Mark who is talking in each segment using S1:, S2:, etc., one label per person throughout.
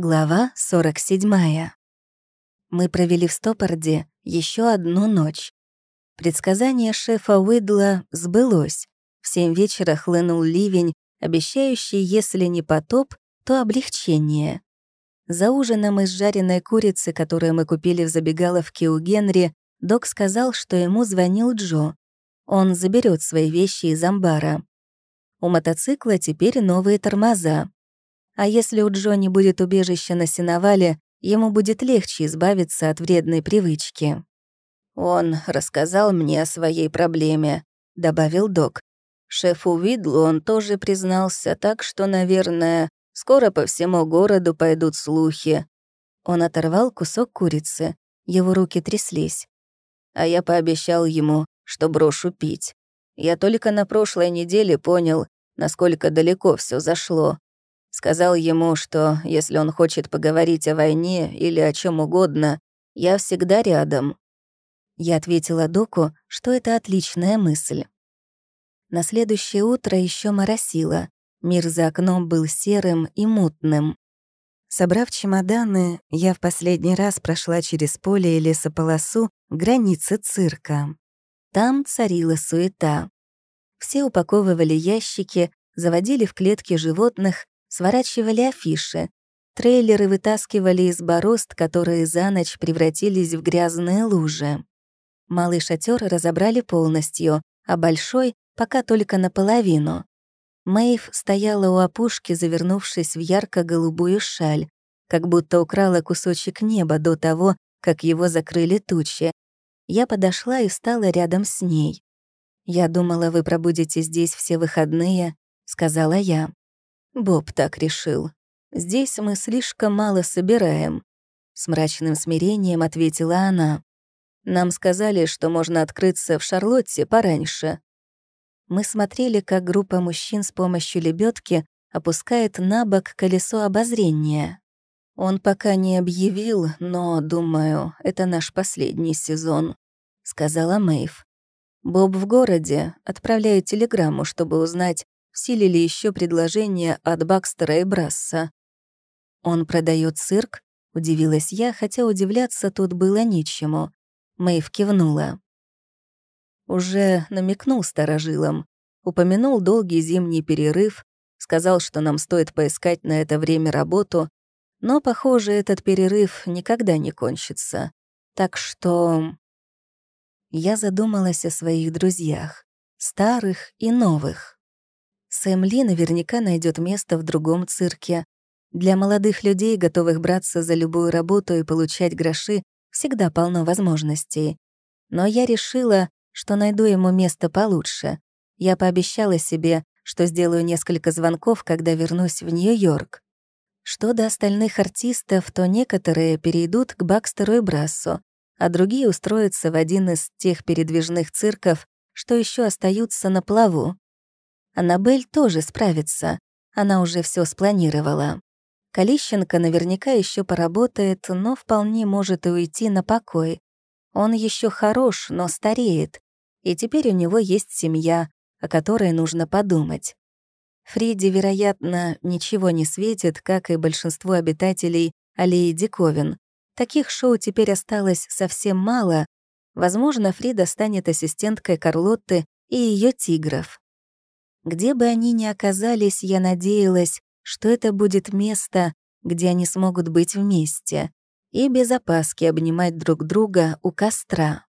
S1: Глава 47. Мы провели в Стопорде еще одну ночь. Предсказание шефа Уидла сбылось. В семь вечера хлынул ливень, обещающий, если не потоп, то облегчение. За ужином из жареной курицы, которую мы купили в забегаловке у Генри, док сказал, что ему звонил Джо. Он заберет свои вещи из амбара. У мотоцикла теперь новые тормоза. А если у Джо не будет убежища на сеновале, ему будет легче избавиться от вредной привычки. «Он рассказал мне о своей проблеме», — добавил док. Шефу Видлу он тоже признался, так что, наверное, скоро по всему городу пойдут слухи. Он оторвал кусок курицы, его руки тряслись. А я пообещал ему, что брошу пить. Я только на прошлой неделе понял, насколько далеко все зашло. Сказал ему, что если он хочет поговорить о войне или о чем угодно, я всегда рядом. Я ответила Доку, что это отличная мысль. На следующее утро еще моросило. Мир за окном был серым и мутным. Собрав чемоданы, я в последний раз прошла через поле и лесополосу границы цирка. Там царила суета. Все упаковывали ящики, заводили в клетки животных сворачивали афиши. Трейлеры вытаскивали из борозд, которые за ночь превратились в грязные лужи. Малый шатер разобрали полностью, а большой — пока только наполовину. Мэйв стояла у опушки, завернувшись в ярко-голубую шаль, как будто украла кусочек неба до того, как его закрыли тучи. Я подошла и стала рядом с ней. «Я думала, вы пробудете здесь все выходные», — сказала я. Боб так решил. Здесь мы слишком мало собираем. С мрачным смирением ответила она. Нам сказали, что можно открыться в Шарлотте пораньше. Мы смотрели, как группа мужчин с помощью лебедки опускает на бок колесо обозрения. Он пока не объявил, но, думаю, это наш последний сезон, сказала Мэйв. Боб в городе, отправляет телеграмму, чтобы узнать, в силе ли еще предложение от Бакстера и Брасса. «Он продает цирк?» — удивилась я, хотя удивляться тут было нечему. Мэйв кивнула. Уже намекнул старожилам, упомянул долгий зимний перерыв, сказал, что нам стоит поискать на это время работу, но, похоже, этот перерыв никогда не кончится. Так что... Я задумалась о своих друзьях, старых и новых. Сэм Ли наверняка найдет место в другом цирке. Для молодых людей, готовых браться за любую работу и получать гроши, всегда полно возможностей. Но я решила, что найду ему место получше. Я пообещала себе, что сделаю несколько звонков, когда вернусь в Нью-Йорк. Что до остальных артистов, то некоторые перейдут к Бакстеру и Брассу, а другие устроятся в один из тех передвижных цирков, что еще остаются на плаву. Аннабель тоже справится. Она уже все спланировала. Калищенко наверняка еще поработает, но вполне может и уйти на покой. Он еще хорош, но стареет. И теперь у него есть семья, о которой нужно подумать. Фриде, вероятно, ничего не светит, как и большинству обитателей аллеи Диковин. Таких шоу теперь осталось совсем мало. Возможно, Фрида станет ассистенткой Карлотты и ее тигров. Где бы они ни оказались, я надеялась, что это будет место, где они смогут быть вместе и без опаски обнимать друг друга у костра.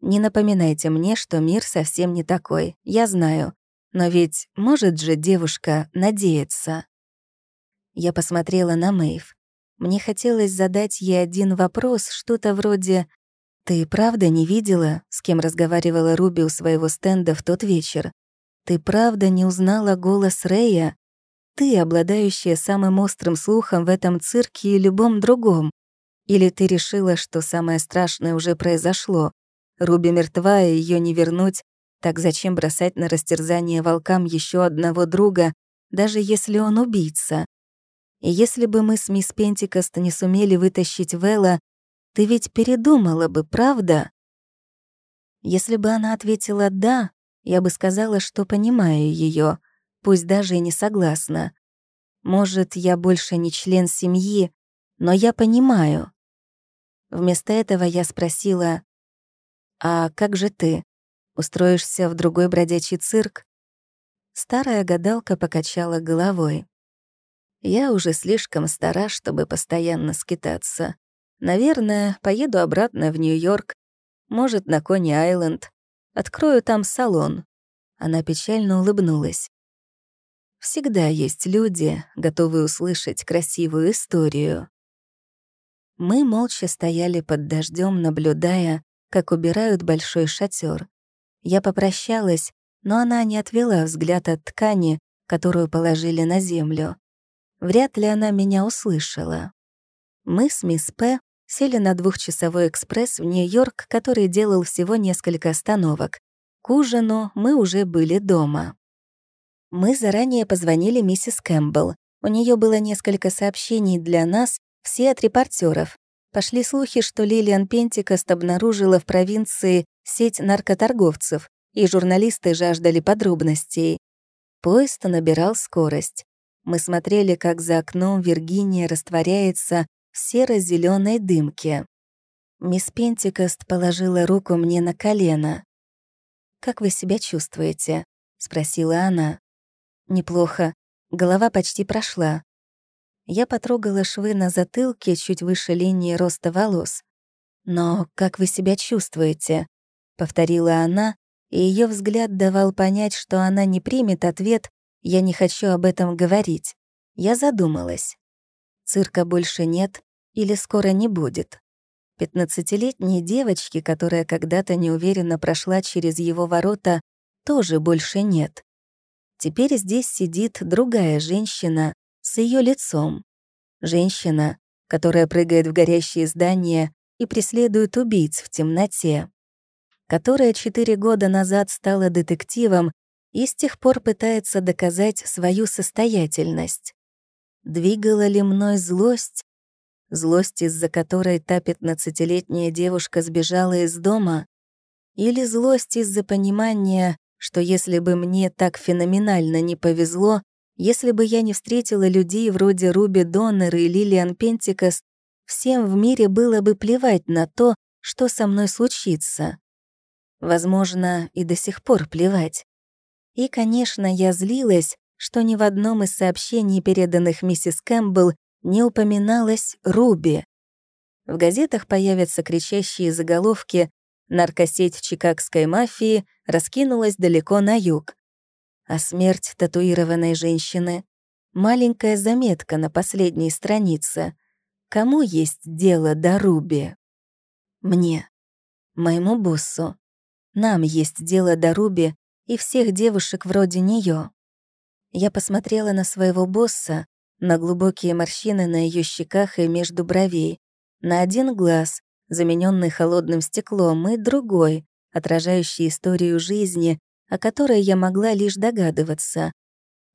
S1: Не напоминайте мне, что мир совсем не такой, я знаю. Но ведь может же девушка надеяться. Я посмотрела на Мэйв. Мне хотелось задать ей один вопрос, что-то вроде «Ты правда не видела, с кем разговаривала Руби у своего стенда в тот вечер? Ты правда не узнала голос Рэя? Ты, обладающая самым острым слухом в этом цирке и любом другом? Или ты решила, что самое страшное уже произошло? Руби мертва, и ее не вернуть, так зачем бросать на растерзание волкам еще одного друга, даже если он убийца? И если бы мы с мисс Пентикост не сумели вытащить Вэлла, ты ведь передумала бы, правда? Если бы она ответила «да», я бы сказала, что понимаю ее, пусть даже и не согласна. Может, я больше не член семьи, Но я понимаю. Вместо этого я спросила, «А как же ты? Устроишься в другой бродячий цирк?» Старая гадалка покачала головой. «Я уже слишком стара, чтобы постоянно скитаться. Наверное, поеду обратно в Нью-Йорк, может, на Кони-Айленд. Открою там салон». Она печально улыбнулась. Всегда есть люди, готовые услышать красивую историю. Мы молча стояли под дождем, наблюдая, как убирают большой шатер. Я попрощалась, но она не отвела взгляд от ткани, которую положили на землю. Вряд ли она меня услышала. Мы с мисс П. сели на двухчасовой экспресс в Нью-Йорк, который делал всего несколько остановок. К ужину мы уже были дома. Мы заранее позвонили миссис Кэмпбелл. У нее было несколько сообщений для нас, все от репортеров. Пошли слухи, что Лилиан Пентикост обнаружила в провинции сеть наркоторговцев, и журналисты жаждали подробностей. Поезд набирал скорость. Мы смотрели, как за окном Виргиния растворяется в серо зеленой дымке. Мисс Пентикост положила руку мне на колено. «Как вы себя чувствуете?» — спросила она. «Неплохо. Голова почти прошла. Я потрогала швы на затылке чуть выше линии роста волос. «Но как вы себя чувствуете?» — повторила она, и ее взгляд давал понять, что она не примет ответ «я не хочу об этом говорить». Я задумалась. Цирка больше нет или скоро не будет. Пятнадцатилетней девочки, которая когда-то неуверенно прошла через его ворота, тоже больше нет. Теперь здесь сидит другая женщина, с ее лицом. Женщина, которая прыгает в горящие здания и преследует убийц в темноте. Которая четыре года назад стала детективом и с тех пор пытается доказать свою состоятельность. Двигала ли мной злость? Злость, из-за которой та пятнадцатилетняя девушка сбежала из дома? Или злость из-за понимания, что если бы мне так феноменально не повезло, если бы я не встретила людей вроде Руби Доннер и Лилиан Пентикост, всем в мире было бы плевать на то, что со мной случится. Возможно, и до сих пор плевать. И, конечно, я злилась, что ни в одном из сообщений, переданных миссис Кэмпбелл, не упоминалась Руби. В газетах появятся кричащие заголовки «Наркосеть чикагской мафии раскинулась далеко на юг», а смерть татуированной женщины — маленькая заметка на последней странице. Кому есть дело до Руби? Мне, моему боссу. Нам есть дело до Руби и всех девушек вроде нее. Я посмотрела на своего босса, на глубокие морщины на ее щеках и между бровей, на один глаз, замененный холодным стеклом, и другой, отражающий историю жизни, о которой я могла лишь догадываться.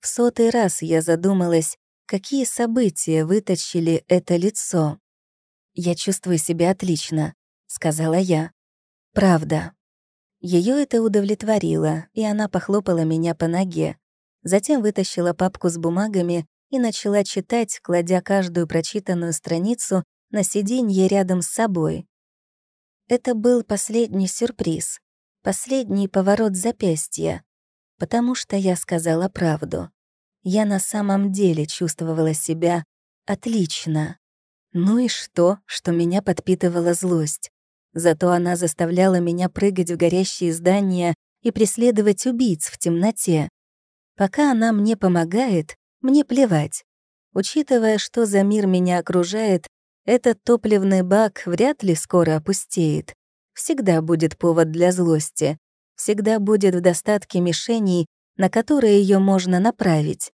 S1: В сотый раз я задумалась, какие события вытащили это лицо. «Я чувствую себя отлично», — сказала я. «Правда». Ее это удовлетворило, и она похлопала меня по ноге. Затем вытащила папку с бумагами и начала читать, кладя каждую прочитанную страницу на сиденье рядом с собой. Это был последний сюрприз. Последний поворот запястья. Потому что я сказала правду. Я на самом деле чувствовала себя отлично. Ну и что, что меня подпитывала злость? Зато она заставляла меня прыгать в горящие здания и преследовать убийц в темноте. Пока она мне помогает, мне плевать. Учитывая, что за мир меня окружает, этот топливный бак вряд ли скоро опустеет всегда будет повод для злости, всегда будет в достатке мишеней, на которые ее можно направить.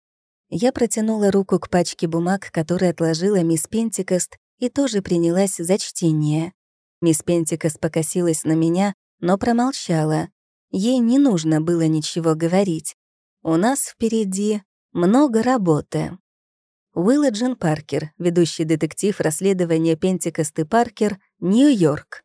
S1: Я протянула руку к пачке бумаг, которые отложила мисс Пентикост, и тоже принялась за чтение. Мисс Пентикост покосилась на меня, но промолчала. Ей не нужно было ничего говорить. У нас впереди много работы. Уилла Джин Паркер, ведущий детектив расследования Пентикост и Паркер, Нью-Йорк.